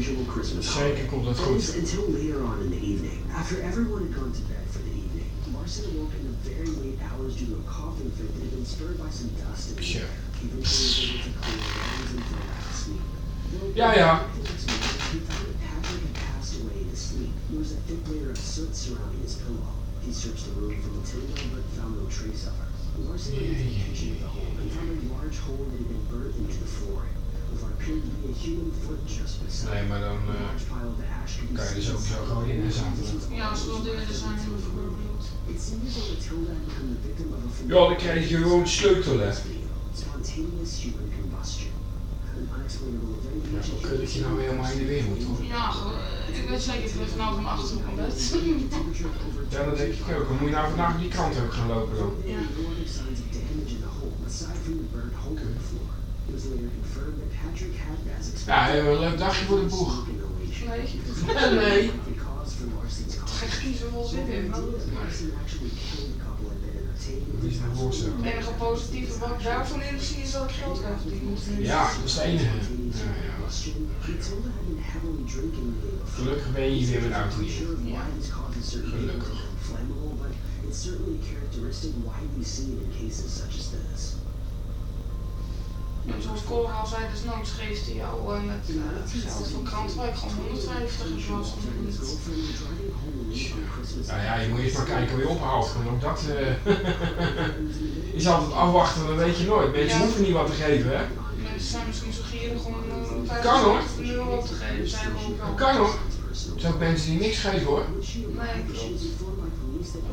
usual Christmas holiday. komt dat That goed. is until later on in the evening, after everyone had gone to bed for the evening, Marcin awoke in the very late hours due to a coughing fit that had been spurred by some dust in the air. Eventually able to clear his lungs and fell back to sleep. Though Ja, ja. the next morning, he found that Patrick had passed away in his sleep. There was a thick layer of soot surrounding his pillow. He searched the room for Matilda, but found no trace of her. Larson went into the Yeah, kitchen of the home and found a large hole that had been burnt into the flooring, Nee, maar dan eh, large pile of ash could be kan je er seen sowieso inside gewoon in the zaten. room. Ja, the victim of a Ja, dan krijg je gewoon sleutel, hè. Spontaneous human combustion. An unexplainable event Ja, zo kun je nou helemaal in de wereld, hoor. Ja, ik weet zeker dat ik vanavond om 8 uur van bed. Ja, dat denk ik ook. Dan moet je nou vandaag die kant ook gaan lopen dan. Were Ja, we een leuk dagje voor de boeg. Nee. Nee. zin in. Het enige positieve wat ik daarvan in zie is dat ik geld verdienen. Ja, dat is het enige. Ja, ja. Gelukkig ben je hier weer met auto hier. Why Gelukkig. it's certainly characteristic in cases such as this. Zoals Cora al zei, desnoods geeft hij jou eh, met eh, geld van Krantwijk gewoon 150 in plaats van His 100. girlfriend was driving home late on Christmas Nou ja, je moet eerst maar kijken hoe je ophaalt. Want ook dat eh, is altijd afwachten, dat weet je nooit. Mensen Ja. hoeven niet wat te geven, hè? Mensen zijn misschien zo gierig om een 50 Kan, hoor. op te geven. Zijn kan hoor. Er zijn ook mensen die niks geven hoor. Nee, klopt.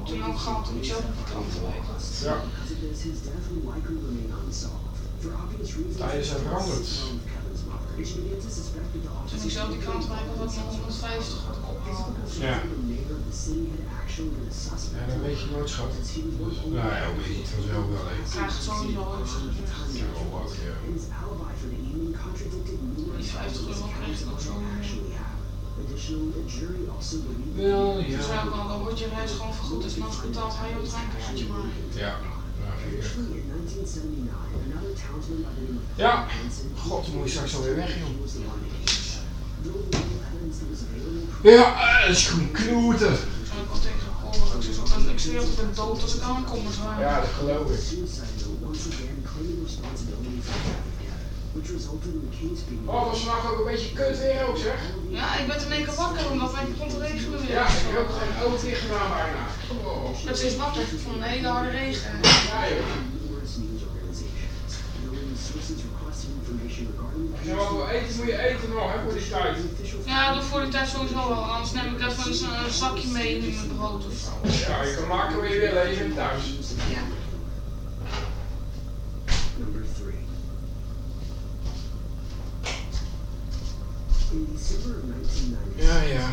Toen ook gehad toen ik zelf op de was. Ja. Tijden zijn veranderd. Toen ik zelf die Krantwijk had, had ik nog 150 had ik opgehaald. Ja. had Ja, dat weet je nooit schat. Nou ja, weet je het vanzelf wel Ik krijg sowieso. Ja, wel wat, ja. Die 50 euro evidence krijg ik ook zo. Wel, ja. dan wordt je reis gewoon vergoed. Dus nog betaalt hij jouw treinkaartje maar. Ja. Eventually, in 1979, another townsman by the name of Ja. God, dan moet je straks alweer weg, joh. Ja, eh, dat is gewoon knoeten. Ik zweer dat ik ben dood als ik aankom. Dus, uh, Ja, dat geloof ik. Oh, was vandaag ook een beetje kut weer ook zeg. Ja, ik ben in één keer wakker omdat het begon te regenen weer. Ja, ik heb ook geen oog dicht gedaan bijna. Oh. Het is wakker van een hele harde regen. Ja, joh. Wil eten, moet je eten nog, hè, voor die tijd. Ja, dat voor die tijd sowieso wel. Anders neem ik even een, een zakje mee in mijn brood of zo. Ja, je kan maken wat je wil, hè, je bent thuis. Ja. Number three. In December of 1990, Ja, ja.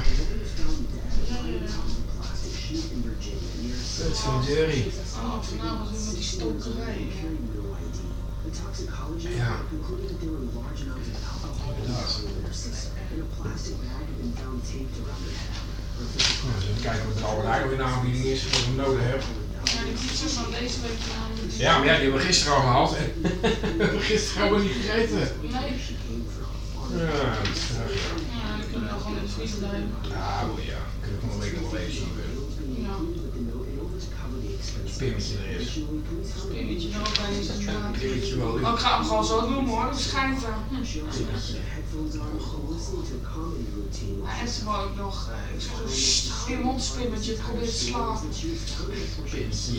Dat is jury. Oh, vanavond weer met die stokerij. Ja. concluded that there were large amounts of alcohol in their system, and a plastic bag had been found taped around her head. Her physical eens even kijken wat de Albert Heijn weer een aanbieding is, wat we nodig hebben. Ja, die pizzas van deze week namelijk. Ja, maar ja, die hebben we gisteren al gehaald. En we hebben gisteren al niet gegeten. Nee. Ja, dat is graag, ja. Ja, die kunnen we gewoon in de vriezer blijven. Nou ja, kunnen we nog een week nog even zien. Ja. Er is. Er ook bij is. Pimmetje wel Oh, ik ga hem gewoon zo doen hoor, dat schijnt er. She also had her headphones on while listening to a comedy routine. Maar en toen wou ik nog, eh, ik zeg zo, "Sst, hou je mond spimmetje, ik probeer te found Pimmetje.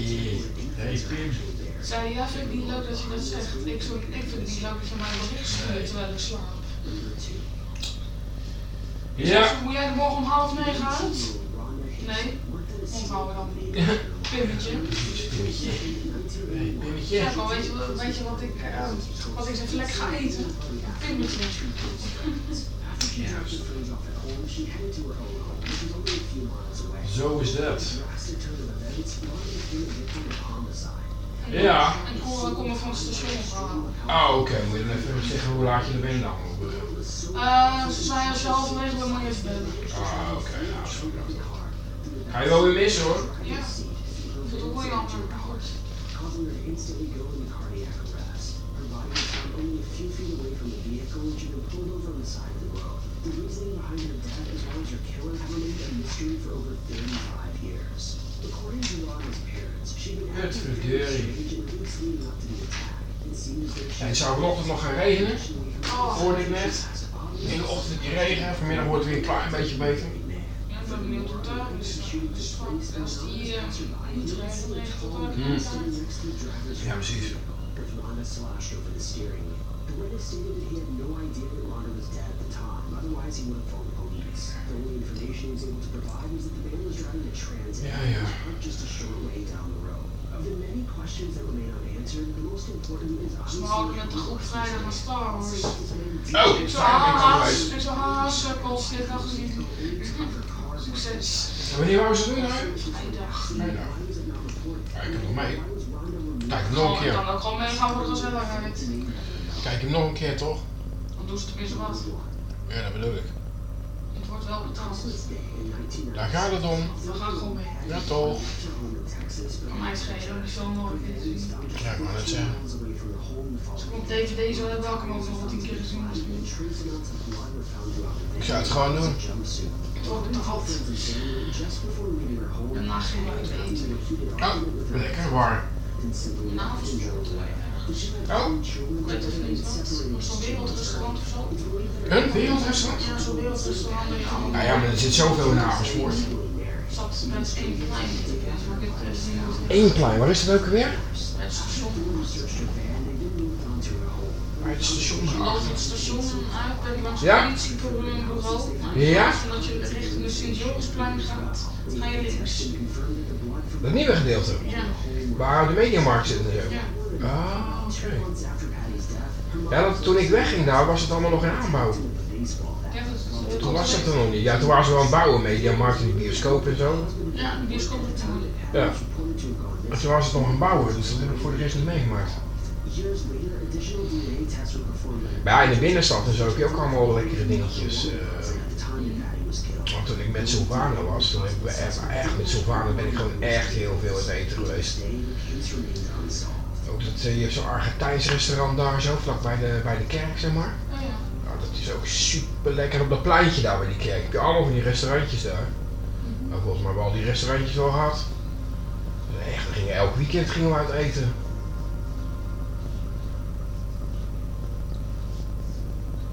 Hey. Zei hij, ja, vind ik niet leuk dat je dat zegt. Ik, zo, ik vind het niet leuk dat je mij een bericht stuurt terwijl ik slaap. Ja. Moet jij er morgen om half negen uit? Nee, onthouden dan. Pimmetje. Pimmetje. Hey Pimmetje. Zeg maar, weet je, wat- weet je wat ik, eh, wat ik even lekker ga eten? Pimmetje. Ja, zo is dat. Ja. En komt me van het station. Ah, oké. Moet je dan even zeggen hoe laat je er bent dan? Eh, ze als je bent, moet je even bellen. Ah, oké. Nou, is goed. Ga je wel weer missen hoor. Ja, voor de Royander. causing her to instantly go into cardiac arrest. Her body was found only a few feet away from the vehicle, which had been pulled over on the side of the road. The reasoning finding her death as well as her killer have remained a mystery for over 35 years. According to parents, been in the weeks leading up the attack. En het zou vanochtend nog gaan regenen. Oh. Hoorde ik net. In de ochtend die regen. Vanmiddag wordt het weer een klein beetje beter. Ja, ik ben benieuwd hoe het daar is. Dus van, als die uh, niet regent, regent het ook Hmm. niet uit. Ja, precies. With Rhonda slashed over the steering. The witness stated that he had no idea that Rhonda was dead at the time. Otherwise, he would have phoned the police. The only information he was able to provide was that the man was driving a transit Yeah, and yeah. was parked just a short way down the road. Of the many questions that remain unanswered, the most important is Dus we obviously hadden met de groep vrijdag naar Star Wars. Oh, Ik zo, daar ben ik al haha, geweest. ik zo, haha, sukkels, dit dag gezien. Succes. En wanneer wou ze doen nou? Vrijdag. Vrijdag. Ja, ik heb nog mee. Kijk hem nog een Ik keer. kan ook gewoon meegaan voor de gezelligheid. Kijk hem nog een keer toch? Dan doen ze tenminste wat. Ja, dat bedoel ik. Het wordt wel betaald. Daar gaat het om. We gaan gewoon mee. Ja toch? Kan mij schelen, die film nog een keer te zien. Ja, ik wou net zeggen. Als ik op DVD zou hebben, had ik hem ook nog wel tien keer gezien. misschien. Ik zou het gewoon doen. Het wordt betaald. Daarna gaan we uit eten. Oh, lekker warm. Oh. Zo'n wereldrestaurant of zo. een wereldrestaurant? Ja, zo'n wereldrestaurant waar je allemaal... Nou ja, maar er zit zoveel in avondsport. zat met één plein. Eh. Eén plein, waar is het ook weer? Het station. Bij het station. Je loopt het station uit bij die langs Ja? het politiebureau. Ja? Dat je richting de Sint-Jorisplein gaat, ga je links. Dat nieuwe gedeelte. Ja, Waar de mediamarkt zit en zo. ja. Ah, oké. Ja, dat, toen ik wegging daar was het allemaal nog in aanbouw. Toen was het er nog niet. Ja, toen waren ze wel aan het bouwen, mediamarkt en die bioscoop en zo. Ja, de bioscoop het. Ja. Maar toen was het nog aan het bouwen, dus dat heb ik voor de rest niet meegemaakt. Maar ja, in de binnenstad en zo heb je ook allemaal lekkere dingetjes. eh. want toen ik met Sylvana was, toen heb ik echt, echt met Sylvana ben ik gewoon echt heel veel uit eten geweest. Ook dat, eh, je hebt zo'n Argentijns restaurant daar zo, vlak bij de, bij de kerk zeg maar. Ja, ja. Nou, dat is ook super lekker op dat pleintje daar bij die kerk. Heb je allemaal van die restaurantjes daar. Nou, volgens mij hebben we al die restaurantjes wel gehad. Echt, we gingen, elk weekend gingen we uit eten.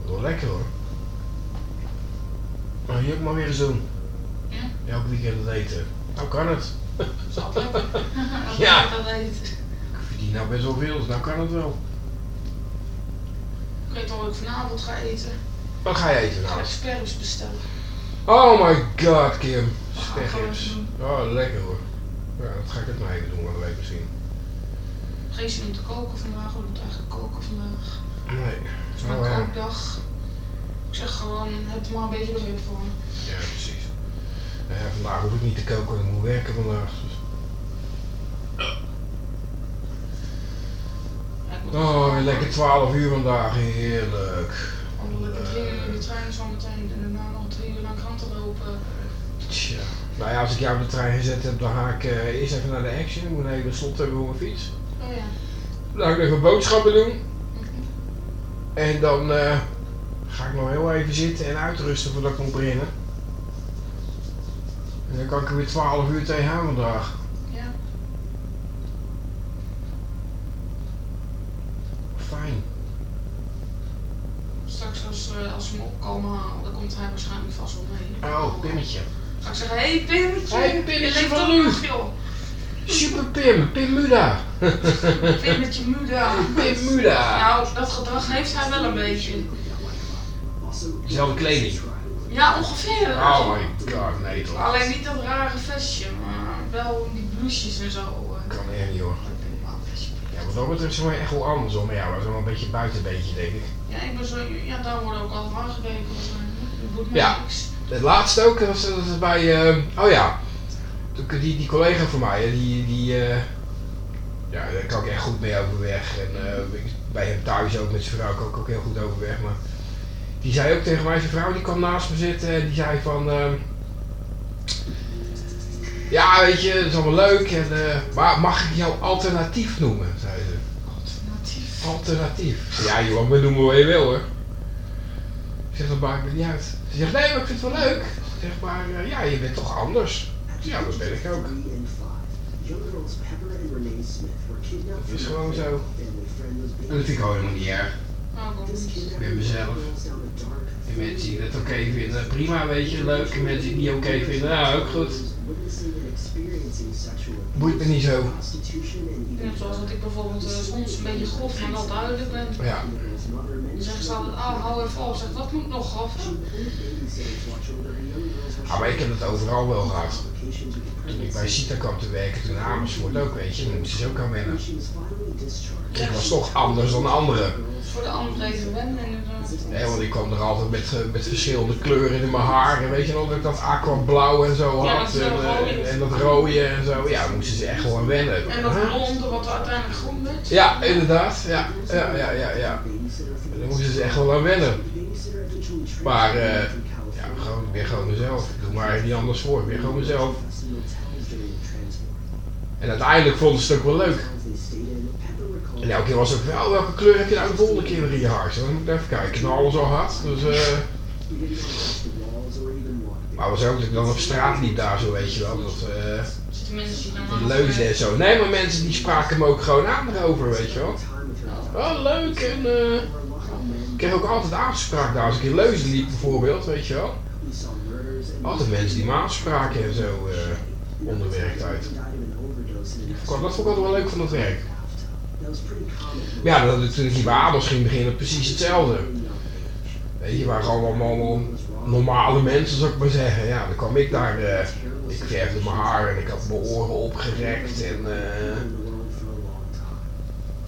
Wel lekker hoor. Maar hier ook maar weer eens doen. Ja? Elk weekend het eten. Nou kan het. Dat is altijd lekker. Ja. Dat Ik nou best wel veel, dus nou kan het wel. Ik weet al wat ik vanavond ga eten. Wat ga je eten Ik ga nou? sperms bestellen. Oh my god, Kim. Ah, Spergips. Oh, lekker hoor. Ja, dat ga ik het maar even doen, wat weet misschien. Geen zin om te koken vandaag, we moeten eigenlijk koken vandaag. Nee. Het is mijn Oh, kookdag. Ik zeg gewoon, heb er maar een beetje begrip voor. Ja, precies. Nou ja, vandaag hoef ik niet te koken, want ik moet werken vandaag. Dus. Ja, ik moet Oh, lekker 12 uur vandaag, heerlijk. Om lekker drie uur in de trein zo meteen en daarna nog drie uur naar kranten lopen. Tja. Nou ja, als ik jou op de trein gezet heb, dan ga ik eh, eerst even naar de action. Ik moet even slot hebben voor mijn fiets. Oh ja. Dan ga ik even boodschappen doen. En dan eh, ga ik nog heel even zitten en uitrusten voordat ik moet beginnen. En dan kan ik er weer 12 uur tegenaan vandaag. Ja. Fijn. Straks als, eh, als we hem opkomen halen, dan komt hij waarschijnlijk vast wel mee. Oh, Pimmetje. Ga ik zeggen, hé hey, Pimmetje, Hey, je Pimmetje leeft van u. Super Pim, Pim Muda. Pimmetje Muda. Pim Muda. Nou, dat gedrag heeft hij wel een beetje. Dezelfde kleding. Ja, ongeveer. Oh my god, nee toch. Alleen niet dat rare vestje, maar wel die blouses en zo. eh. Kan echt niet hoor. Ik denk, vestje. Ja, wat dat betreft zijn we echt wel andersom. Ja, we zijn wel een beetje buitenbeentje denk ik. Ja, ik ben zo, ja, daar worden ook altijd aangekeken. Ja. Het laatste ook, dat was, dat was bij, eh, oh ja, Toen- die, die collega van mij, die, die eh, ja, daar kan ik echt goed mee overweg. En eh, bij hem thuis ook met zijn vrouw kan ik ook heel goed overweg. Maar die zei ook tegen mij, zijn vrouw die kwam naast me zitten en die zei van, ehm, ja weet je, dat is allemaal leuk, en, eh, maar mag ik jou alternatief noemen, zei ze. Alternatief. Ja joh, we noemen wat je wil hoor. Ik zeg, dat maakt me niet uit. Ze zegt, nee, maar ik vind het wel leuk. Zeg maar, eh, ja, je bent toch anders. Ja, dat ben ik ook. Dat is gewoon zo. En dat vind ik gewoon helemaal niet erg. Nou, Ik ben mezelf. En mensen die het oké vinden, prima, weet je, leuk. En mensen die het niet oké vinden, nou, ook goed. Boeit me niet zo. Net zoals dat ik bijvoorbeeld eh, soms een beetje grof, maar wel duidelijk ben. Ja. Dan zeggen ze altijd, ah, hou even op. Zeg, wat moet nog grof? Ah, maar ik heb het overal wel gehad. Toen ik bij Sita kwam te werken, toen Amersfoort ook, weet je, dan moesten ze ook aan wennen. Ik was toch anders dan anderen. Voor de anderen even wennen. Nee, want ik kwam er altijd met, eh, met verschillende kleuren in mijn haar. En weet je nog dat ik dat aquablauw en zo Ja, had. En, eh, en dat rode en zo. Ja, daar moesten ze echt gewoon aan wennen. En dat blonde wat uiteindelijk groen werd. Ja, inderdaad. Ja, ja, ja, ja. ja. Daar moesten ze echt wel aan wennen. Maar, eh, ja, gewoon, ik ben gewoon mezelf. Ik doe maar niet anders voor. Ik ben gewoon mezelf. En uiteindelijk vonden ze het ook wel leuk. En elke keer was het oh, welke kleur heb je nou de volgende keer weer in je haar? Zo, dan moet ik even kijken. Nou alles al gehad. Dus, eh... Maar was ook dat ik dan op straat liep daar zo, weet je wel. Dat, leuzen en zo. Nee, maar mensen die spraken me ook gewoon aan erover, weet je wel. Oh, leuk en eh... Ik kreeg ook altijd aanspraak daar als ik in Leuzen liep bijvoorbeeld, weet je wel. Altijd mensen die me aanspraken en zo onder werktijd. Dat vond ik altijd wel leuk van het werk. Ja, dat, toen ik hier bij Adels ging beginnen, precies hetzelfde. Weet je, waren gewoon allemaal normale mensen, zou ik maar zeggen. Ja, dan kwam ik daar, eh, ik verfde mijn haar en ik had mijn oren opgerekt en eh,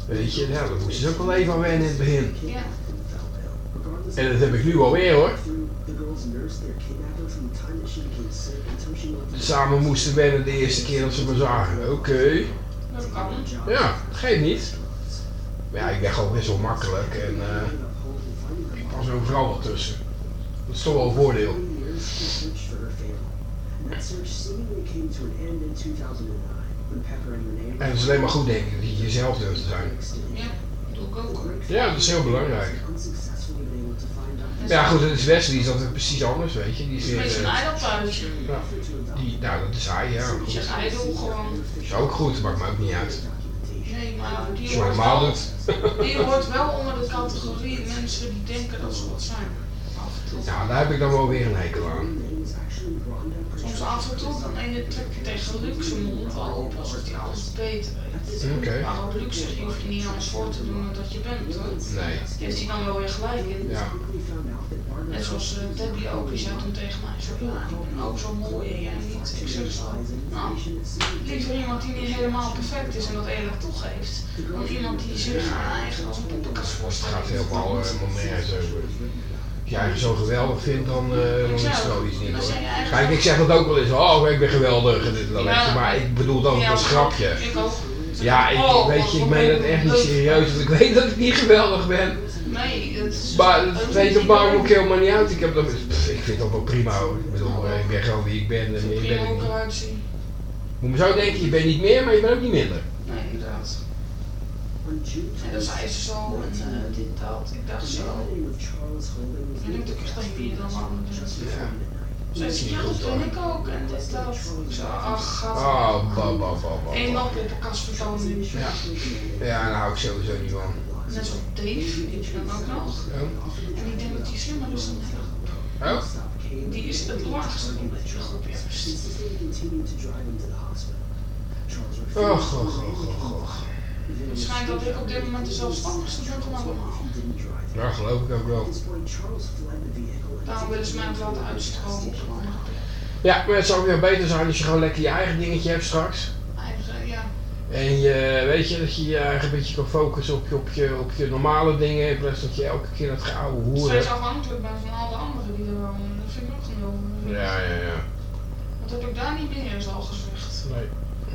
weet je, ja, daar moesten ze ook wel even aan wennen in het begin. Ja. En dat heb ik nu alweer hoor. Samen moesten wennen de eerste keer dat ze me zagen. Oké, Dat kan. ja, geeft niet. Maar ja, ik ben gewoon best wel makkelijk en eh, ik was overal wel tussen. Dat is toch wel een voordeel. En het is alleen maar goed denk ik dat je jezelf durft te zijn. Ja, dat doe ik ook. Ja, dat is heel belangrijk. Ja goed, het is Wesley, is dat precies anders, weet je. Die is weer, een ja, die, nou dat is hij, ja. Ijdel gewoon. Is ook goed, maakt me ook niet uit. Nee, maar die hoort, wel, die hoort wel onder de categorie mensen die denken dat ze wat zijn. Nou, daar heb ik dan wel weer een hekel aan. Soms af en toe, dan ene trek je tegen luxe mond op alsof hij alles beter weet. Oké. Maar ook luxe je hoeft je niet anders voor te doen dan dat je bent. Hoor. Nee. Heeft hij dan wel weer gelijk in. Ja. Net zoals uh, Debbie ook, die zei toen tegen mij, zo, ja, ik ben ook zo mooi en jij niet. Ik zeg zo, nou, liever iemand die niet helemaal perfect is en dat eerlijk toegeeft, dan iemand die zich eigen als een poppenkast Het voorstelt. gaat helemaal, eh, helemaal nergens over. Als je eigen zo geweldig vindt, dan, dan is het wel iets niet hoor. Kijk, ik zeg dat ook wel eens. Oh, ik ben geweldig en dit en dat. je, Maar ik bedoel dat als grapje. Ik ook. Ja, ik, Oh, weet je, ik meen het echt niet serieus. Want ik weet dat ik niet geweldig ben. Nee, het is... Maar het weet op bouw ook helemaal niet uit. Ik, heb dat, pff, ik vind dat wel prima hoor. Ik bedoel, eh, ik ben gewoon wie ik ben en meer ben ik ook niet. Moet me zo denken, je bent niet meer, maar je bent ook niet minder. Nee, inderdaad. En dan zei ze zo en eh, dit, dat. Ik dacht zo. En ik dacht echt dat je dan aan Ja. Zij zei, ja, dat ben ik ook. En dit, dat. Ik zei, ach, gaat. Oh, ba, ba, ba, ba, Eén ba. lap op een kast vertonen. Ja. Ja, daar hou ik sowieso niet van. Net zoals Dave, die dan ook nog. Oh. En ik denk dat die slimmer is dan hij. Oh? Die is het laagste in de groep juist. Och, och, och, och, och. Het schijnt dat ik op dit moment de zelfstandigste ben van allemaal. Ja, geloof ik ook wel. Daarom willen ze mij ook laten uitstromen op. Ja, maar het zou weer beter zijn als je gewoon lekker je eigen dingetje hebt straks. Eigen, ja. En je, weet je, dat je je eigen beetje kan focussen op je, op je, op je normale dingen. In plaats dat je elke keer dat geouwe hoeren Steeds hebt. afhankelijk ben van alle anderen die er wonen. Dat vind ik ook genomen. Ja, ja, ja. Dat heb ik daar niet meer, is al gezegd. Nee,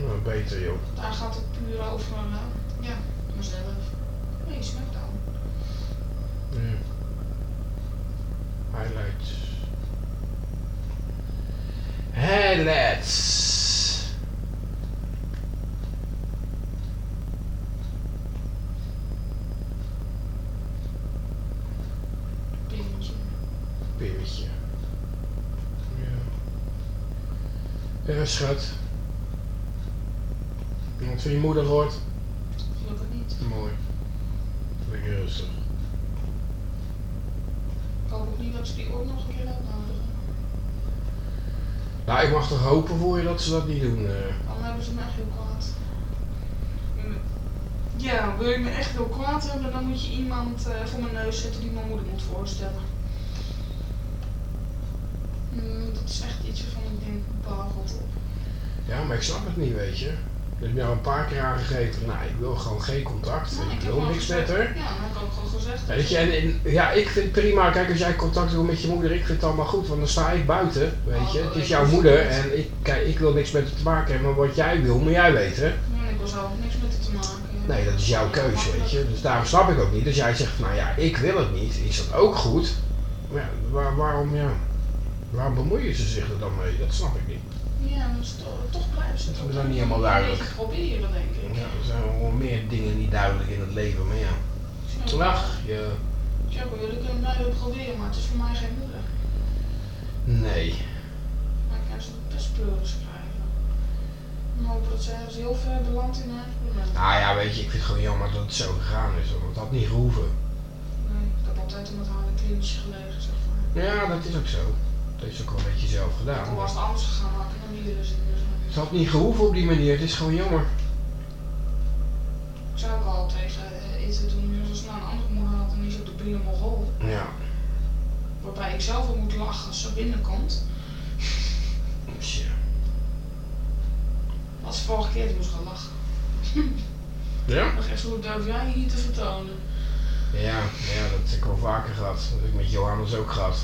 nou, beter joh. Daar gaat het puur over, uh, ja, mezelf. Nee, Smackdown. Ja. Mm. Highlights. Highlights. Peertje. Ja. Ja, schat. Wat van je moeder hoort. Ze die ooit nog een keer uitnodigen. Nou, ik mag toch hopen voor je dat ze dat niet doen. eh. Dan hebben ze me echt heel kwaad. Ja, wil je me echt heel kwaad hebben, dan moet je iemand eh, voor mijn neus zetten die mijn moeder moet voorstellen. Mm, dat is echt iets waarvan ik denk, bagelt op. Ja, maar ik snap het niet, weet je. Ik heb jou een paar keer aangegeven, nou, ik wil gewoon geen contact. Nou, ik wil al niks met haar. Ja, dat heb ik ook gewoon gezegd. Weet je, en, en- ja, ik vind prima. Kijk, als jij contact wil met je moeder, ik vind het allemaal goed, want dan sta ik buiten, weet je. Oh, Het is jouw moeder en ik, kijk, ik wil niks met het te maken hebben, maar wat jij wil, moet jij weten. Ja, ik wil zelf niks met het te maken. hebben. Nee, dat is jouw keuze, weet je. Dus daarom snap ik ook niet. Als jij zegt, nou ja, ik wil het niet, is dat ook goed. Maar ja, waar- waarom, ja, waarom bemoeien ze zich er dan mee? Dat snap ik niet. Ja, is toch, toch blijven ze Dat is niet helemaal duidelijk. Proberen, denk ik. Ja, er zijn wel meer dingen niet duidelijk in het leven, maar ja. Je... Ja, maar jullie kunnen blijven proberen, maar het is voor mij geen moeder. Nee. Maar ik kan ze best pleuris krijgen. En hopen dat ze ergens heel ver belandt in haar probleem. Nou ja, weet je, ik vind het gewoon jammer dat het zo gegaan is, want het had niet gehoeven. Nee, ik heb altijd met haar in een klinisch gelegen, zeg maar. Ja, dat is ook zo. Dat is ook wel een beetje zelf gedaan. Toen was het anders gegaan, had ik nog niet willen. Dus, eh, Het had niet gehoeven op die manier, het is gewoon jammer. ik zou ook al tegen eh, eten toen ze naar een andere moeder had en die zo de binnen mogol. Ja. Waarbij ik zelf ook moet lachen als ze binnenkomt. Tja. Als vorige keer moest gaan lachen. Ja? Dan echt hoe durf jij hier te vertonen? Ja, ja, dat heb ik wel vaker gehad. Dat heb ik met Johannes ook gehad.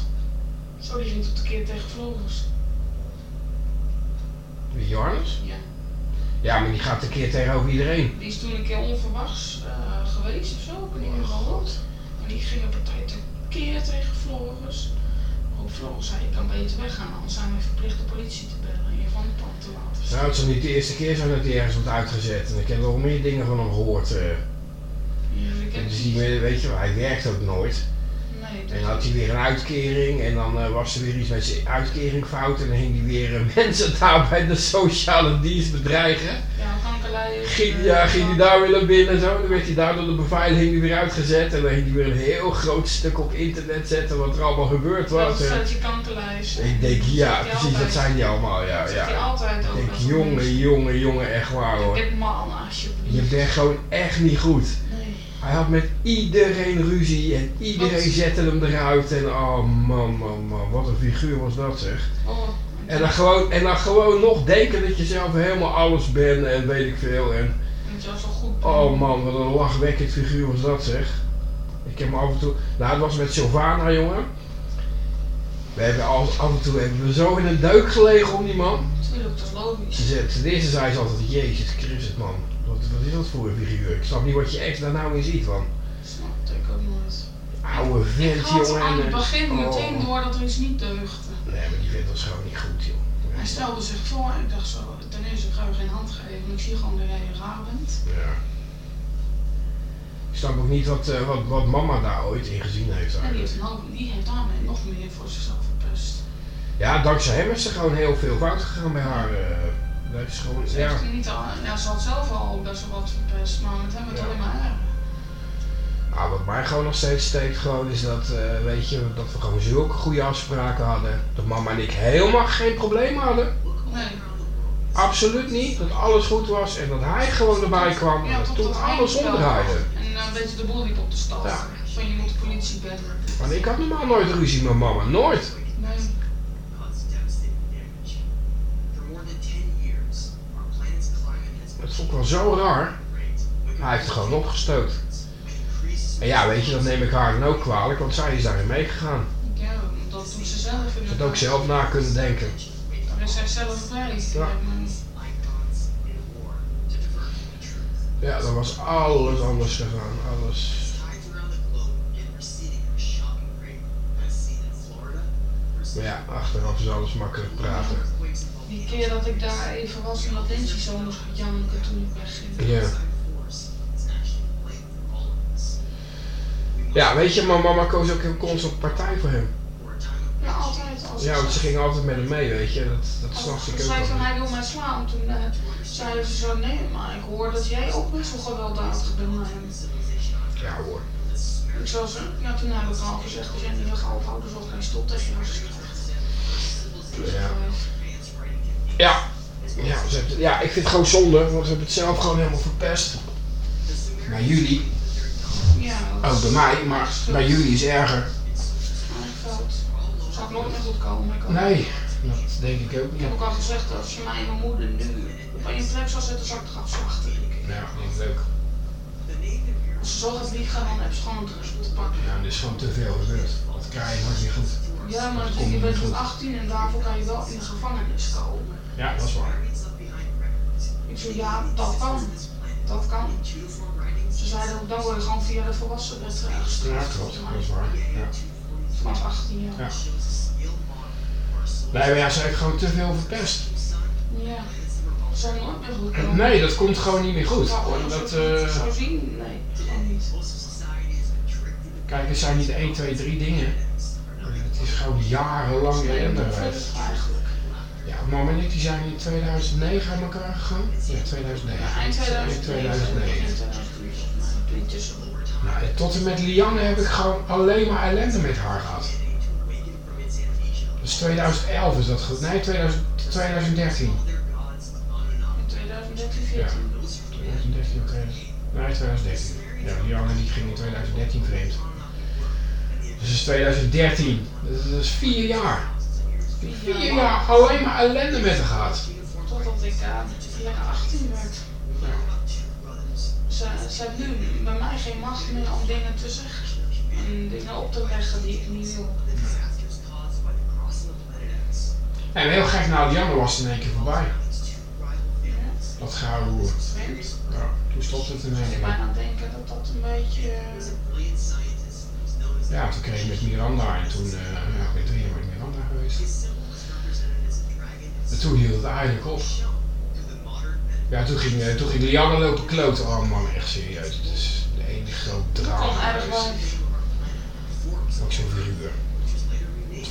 Zo, die ging tot een keer tegen Floris. Wie, Johannes? Ja. Ja, maar die gaat een keer tegenover iedereen. Die is toen een keer onverwachts eh, geweest of zo, ik weet niet meer waarom. En die ging een partij tekeer tegen Floris. Waarop Floris zei, ik kan beter weggaan, anders zijn wij verplicht de politie te bellen en je van het pand te laten Nou, het zal niet de eerste keer zijn dat hij ergens wordt uitgezet. En ik heb wel meer dingen van hem gehoord. eh. Ja, dus ik heb is niet meer, weet je wel, hij werkt ook nooit. Nee, En dan had hij weer een uitkering en dan eh, was er weer iets met zijn uitkering fout. En dan ging hij weer eh, mensen daar bij de sociale dienst bedreigen. Ja, kankerlei. Ging, eh, ja, ging hij daar weer naar binnen en zo. Dan werd hij daar door de beveiliging weer uitgezet. En dan ging hij weer een heel groot stuk op internet zetten wat er allemaal gebeurd was. dat je kankerlijst. ik denk, ja, precies, dat zijn die allemaal. Ja, Dat ja. altijd Ik denk, jongen, jongen, jongen, echt waar hoor. Dit man, Je alsjeblieft. bent gewoon echt niet goed. Hij had met iedereen ruzie en iedereen zette hem eruit. En oh man, man, man, wat een figuur was dat zeg. Oh. En dan gewoon, en dan gewoon nog denken dat je zelf helemaal alles bent en weet ik veel. En Dat zo goed oh man, wat een lachwekkend figuur was dat zeg. Ik heb me af en toe, nou het was met Sylvana jongen. We hebben al, af en toe hebben we zo in een duik gelegen om die man. Tuurlijk, dat is logisch. Ten eerste zei ze altijd, jezus Christus man, wat, wat is dat voor een figuur? Ik snap niet wat je ex daar nou in ziet man. Snap ik ook nooit. Oude Ik vent had jongen. aan en, het eh, begin oh. meteen door dat er iets niet deugde. Nee, maar die vent was gewoon niet goed joh. Hij stelde zich voor en ik dacht zo, ten eerste ik ga je geen hand geven. Ik zie gewoon dat jij raar bent. Ja. Ik snap ook niet wat, eh, wat, wat mama daar ooit in gezien heeft En die eigenlijk. heeft, een hoop- die heeft daarmee nog meer voor zichzelf verpest. Ja, dankzij hem is er gewoon heel veel fout gegaan bij haar. eh. Gewoon, Ze ja. niet al, ja, ze had zelf al dat ze wat verpest, maar met hem het Ja. alleen maar erger. Ah, wat mij gewoon nog steeds steekt gewoon is dat, eh, weet je, dat we gewoon zulke goede afspraken hadden. Dat mama en ik helemaal geen probleem hadden. Nee. Absoluut niet. Dat alles goed was en dat hij gewoon erbij kwam. Ja, en tot alles omdraaide. En eh, een beetje de boel liep op de stad. Ja. Van je moet de politie bellen. Want ik had normaal nooit ruzie met mama. Nooit. Vond ik wel zo raar. Hij heeft het gewoon opgestoot. En ja, weet je, dat neem ik haar dan ook kwalijk, want zij is daarin meegegaan. Ja, dat doet ze zelf Ze had ook zelf na kunnen denken. Daar is zij zelf bij. Ja. Ja, dan was alles anders gegaan. Alles. Maar ja, achteraf is alles makkelijk praten. Die keer dat ik daar even was en dat Lindsay zo moest janken toen ik wegging. Ja. We Ja, weet je, maar mama koos ook heel constant partij voor hem. Ja, altijd. Als Ja, want ze ging altijd met hem mee, weet je. Dat, dat snapte ik ik ook zei van hij wil mij slaan, toen eh, zeiden ze zo nee, maar ik hoor dat jij ook best wel gewelddadig bent naar hem. Ja hoor. Ik zou ze, ja, toen heb ik al gezegd, als jij niet wil gaan ophouden, zal ik geen stop tegen je hartstikke krijgt. Ja. Ja. Ja, ja, ik vind het gewoon zonde, want ze hebben het zelf gewoon helemaal verpest. Bij jullie, Ja, dat ook bij mij, maar bij jullie is erger. Zou ik nooit meer goed komen. Ik. Nee, dat denk ik ook Ik niet. heb ook al gezegd dat als je mij en mijn moeder nu op één plek zou zetten, zou ik het gaan slachten. Ja, niet leuk. Als ze zo gaat liegen, dan heb ze gewoon het te pakken. Ja, er is gewoon te veel gebeurd. Dat krijg je nooit meer goed. Ja, maar komt je bent goed. tot 18 en daarvoor kan je wel in de gevangenis komen. Ja, dat is waar. Ik zei, ja, dat kan. Dat kan. Ze zeiden ook, dan word je gewoon via de volwassenwet Ja, gestraft. klopt. Dat is waar. Ja. Vanaf 18 jaar. Ja. Nee, maar ja, ze gewoon te veel verpest. Ja. Ze zijn nooit meer goed komen. Nee, dat komt gewoon niet meer goed. Dat, dat zo zien? Nee, gewoon niet. kijk, het zijn niet 1, 2, 3 dingen. Het is gewoon jarenlang ellende geweest. eigenlijk. Ja, mam en ik die zijn in 2009 aan elkaar gegaan. Ja, 2009. Ja, eind 2009. 2009. Eind 2009. Toen tussen. Nou, en tot en met Lianne heb ik gewoon alleen maar ellende met haar gehad. Dus 2011 is dat goed. Nee, 2000, 2013. In 2013, 14. 2013 oké. Nee, 2013. Ja, Lianne die ging in 2013 vreemd. Dus is 2013. Dus dat is vier jaar. Vier jaar alleen maar ellende met haar gehad. Totdat ik uh, lekker 18 werd. Ze, ze heeft nu bij mij geen macht meer om dingen te zeggen. En dingen op te leggen die ik niet wil. En heel gek, nou Lianne was in één keer voorbij. Ja, Dat hoer. vreemd. Ja, toen stopte het in Ik één ben keer. bijna denken dat dat een beetje... eh, Ja, toen kreeg ik met Miranda en toen, eh ja, ik ben drie jaar met Miranda geweest. En toen hield het eigenlijk op. Ja, toen ging, eh, toen ging Lianne lopen kloten. Oh man, echt serieus. Het is de ene groot drama. Ook zoveel uur.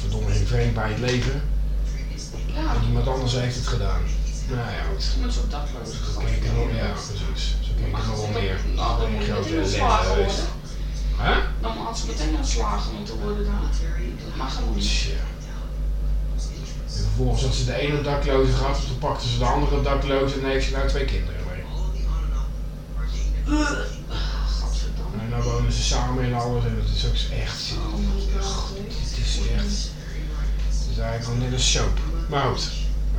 Verdomme ging vreemd bij het leven. Ja, En iemand anders heeft het gedaan. Nou ja, goed. zo'n dakloos Zo ik er nog, ja, precies. Zo ik er nog wel meer. Nou, je Grote ellende. Hè? Dan had ze meteen ontslagen moeten worden daar. Dat mag helemaal niet. En vervolgens had ze de ene dakloze gehad, toen pakte ze de andere dakloze en heeft ze nou twee kinderen mee. Gadverdamme. En nou wonen ze samen en alles en het is ook echt, Oh het is echt, het is eigenlijk gewoon net een soap. Maar goed,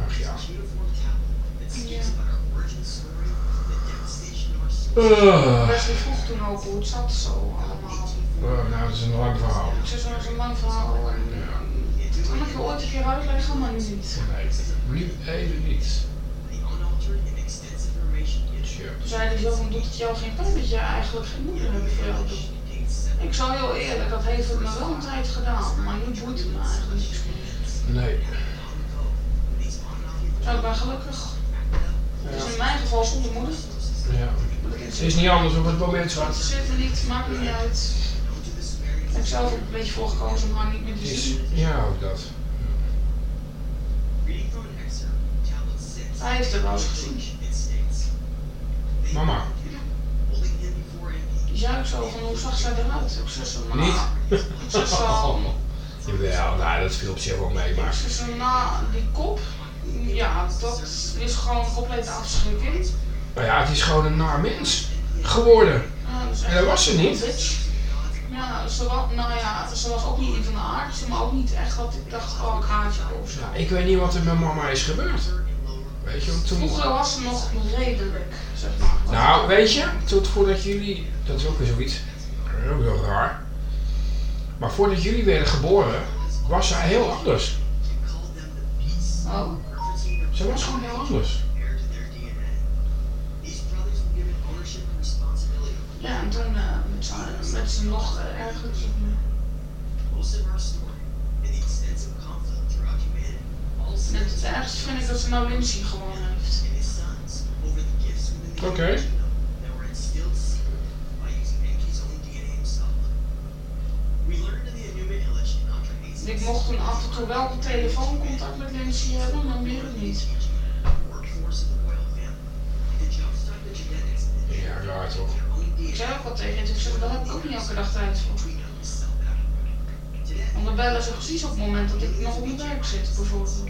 ach ja. Ja. Uh, Wesley vroeg toen ook hoe het zat zo allemaal. nou, dat is een lang verhaal. Ik zei, zo'n zo'n lang verhaal. En, kan ik je ooit een keer uitleggen, maar nu niet. Nee, nu even niet. Toen zei hij zo van, doet het jou geen pijn dat je eigenlijk geen moeder hebt voor jou doen? Ik zou heel eerlijk, dat heeft het me wel een tijd gedaan, maar nu boeit het me eigenlijk niks meer. Nee. Zo, ik ben gelukkig. Dus in mijn geval zonder moeder. Ja. Het is niet anders op het moment, Het schat. zit me niet, maakt niet uit. Ik heb zelf een beetje voor gekozen om haar niet meer Het te zien. ja, ook dat. Hij heeft het wel eens gezien. Mama. Zei ook zo van, hoe zag zij eruit? Ik zei zo, nou, Niet? ik zei zo, Jawel, nou, dat viel op zich wel mee, ik maar... zei zo, nou, die kop, ja, dat is gewoon een complete afschrikking. Nou ja, het is gewoon een naar mens geworden. Ja, En dat was ze niet. Ja, ze was, nou ja, ze was ook niet in van de aard, maar ook niet echt dat ik dacht, oh, ik haat je of zo. Ik weet niet wat er met mama is gebeurd. Weet je, toen... Vroeger was ze nog redelijk, zeg maar. Nou, weet je, toen voordat jullie... Dat is ook weer zoiets. Ook heel raar. Maar voordat jullie werden geboren, was zij heel anders. Oh, Ze was gewoon heel anders. Ja, en toen eh, met z'n- met z'n nog erger, zeg maar. En het ergste vind ik dat ze nou Lindsay gewoon heeft. Oké. Ik mocht toen af en toe wel telefooncontact met Lindsay hebben, maar meer niet. Ja, raar toch? Ik zei ook wat tegen ik zeg, daar heb ik ook niet elke dag tijd voor. Want dan bellen ze precies op het moment dat ik nog op mijn werk zit, bijvoorbeeld.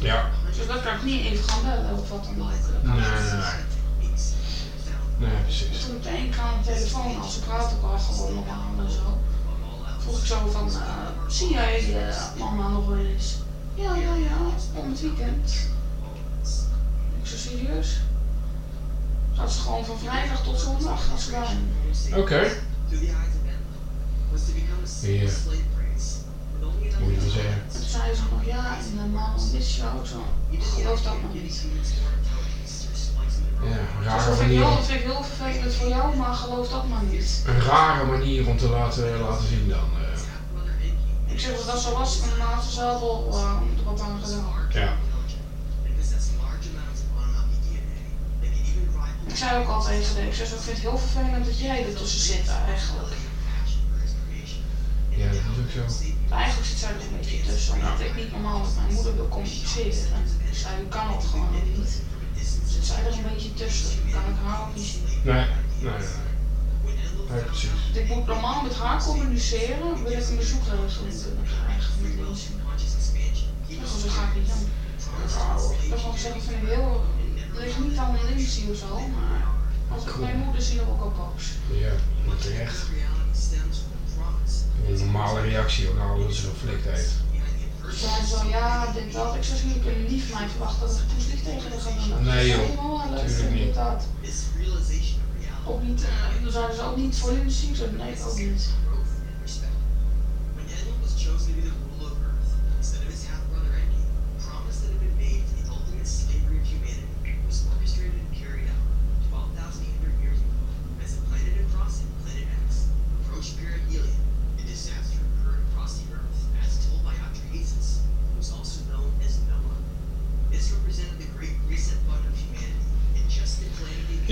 Ja. Dus dan kan ik niet even gaan bellen of wat dan ook. Nee, nee, nee. Nee, precies. Toen meteen aan de telefoon, als ze praten ook al gewoon normaal en zo. Vroeg ik zo van, uh, zie jij uh, mama nog wel eens? Ja, ja, ja, om het weekend. Ik zo serieus? Dat is gewoon van vrijdag tot zondag, dat is waar. Oké. Okay. Ja. Moet je wel zeggen. Toen zei ze nog, ja, en dan mama, dit is jou zo. Ik geloof dat nog niet. Ja, een rare dat vind, ik manier. heel, dat vind ik heel vervelend voor jou, maar geloof dat maar niet. Een rare manier om te laten, laten zien dan. eh. Ik zeg dat dat zo was, had ze zelf al uh, er wat aan gedaan. Ja. Ik zei ook altijd tegen ik zeg, ik vind het heel vervelend dat jij ertussen zit eigenlijk. Ja, dat is ook zo. Eigenlijk zit zij er een beetje tussen, omdat ik niet normaal met mijn moeder wil communiceren. En zij kan het gewoon niet. Zit zij er een beetje tussen, kan ik haar ook niet zien. Nee, nee, nee. Nee, precies. Ik moet normaal met haar communiceren, wil ik een bezoekregeling kunnen krijgen met Lindsay. Dus zo ga ik niet doen. Dat wil ik zeggen, vind ik heel... Het ligt niet aan mijn Lindsay of zo, maar als ik mijn moeder zie, dan ook boos. Ja, maar terecht. Een normale reactie ook al dat ze heeft. Zei zo, ja, dit dat. Ik zei, jullie kunnen niet van mij verwachten dat ik poeslief tegen haar ga doen. Nee, joh. joh. Tuurlijk niet. Dat. Ook niet, uh, dan zouden ze ook niet voor Lindsay. Ik zei, nee, ook niet.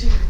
to